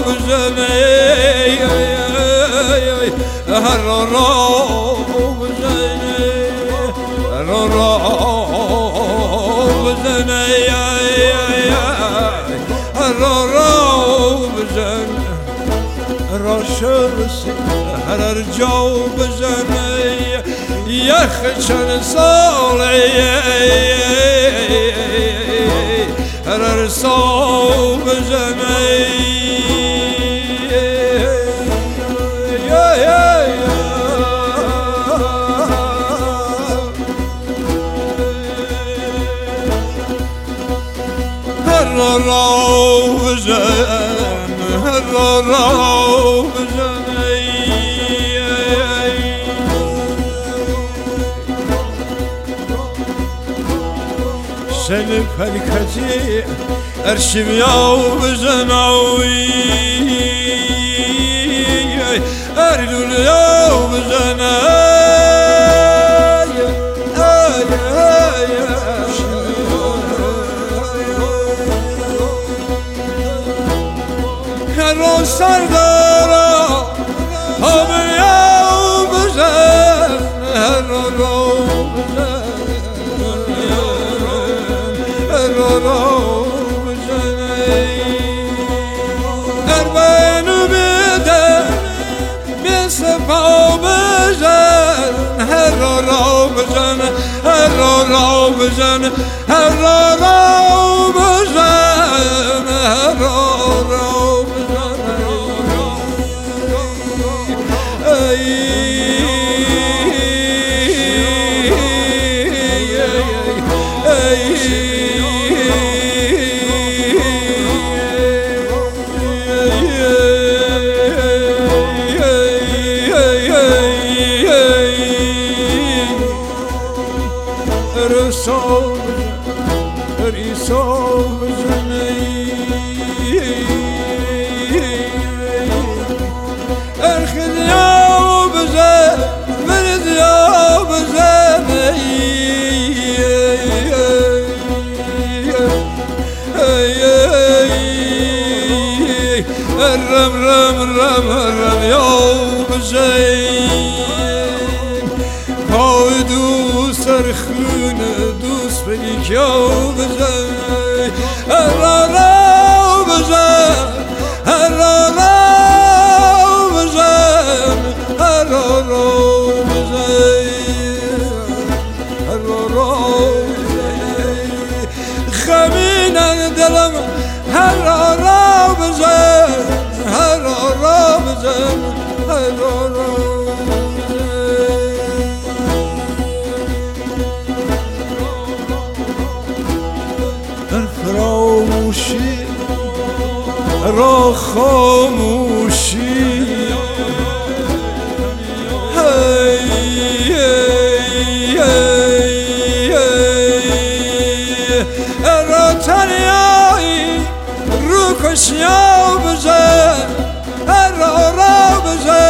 بزنه را را بزنه را را بزنه را را بزنه را شرسی هر جا بزنه یخ چند ساله هر سال سن فركتي ارشم يا بزناوي اردل يا بزناي هر را را بزن هر را را يسوق يسوق أخذ يوم رم رم رم قاعد فنيكيو بزاي الراو بزاي الراو بزاي الراو بزاي الراو بزاي خمينا خاموشی را خاموشی. را تنیایی رو کشیا بزن را را بزن.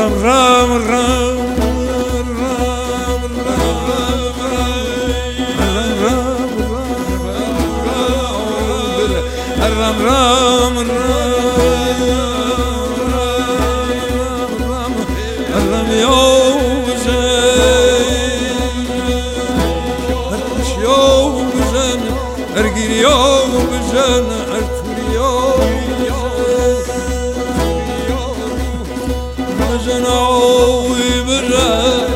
ram ram ram ram ram ram ram yok güzel Erkış yok güzel Ergin yok güzel Ibrahim, Ibrahim,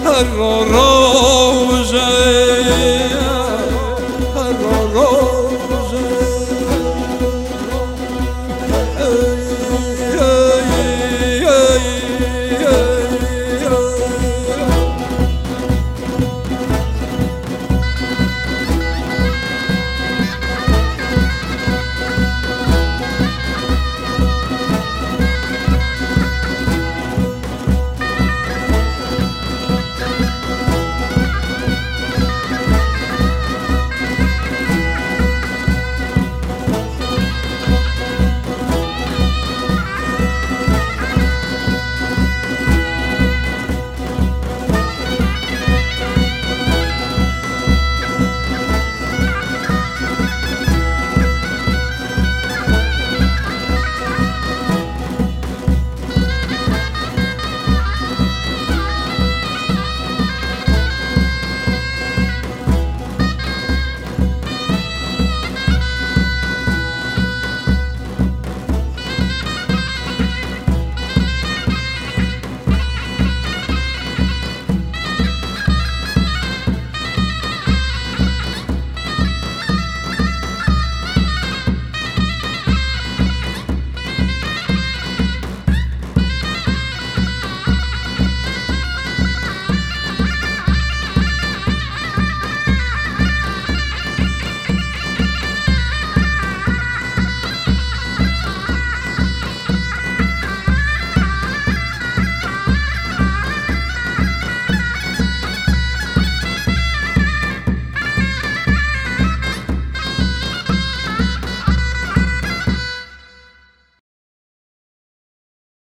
Ibrahim.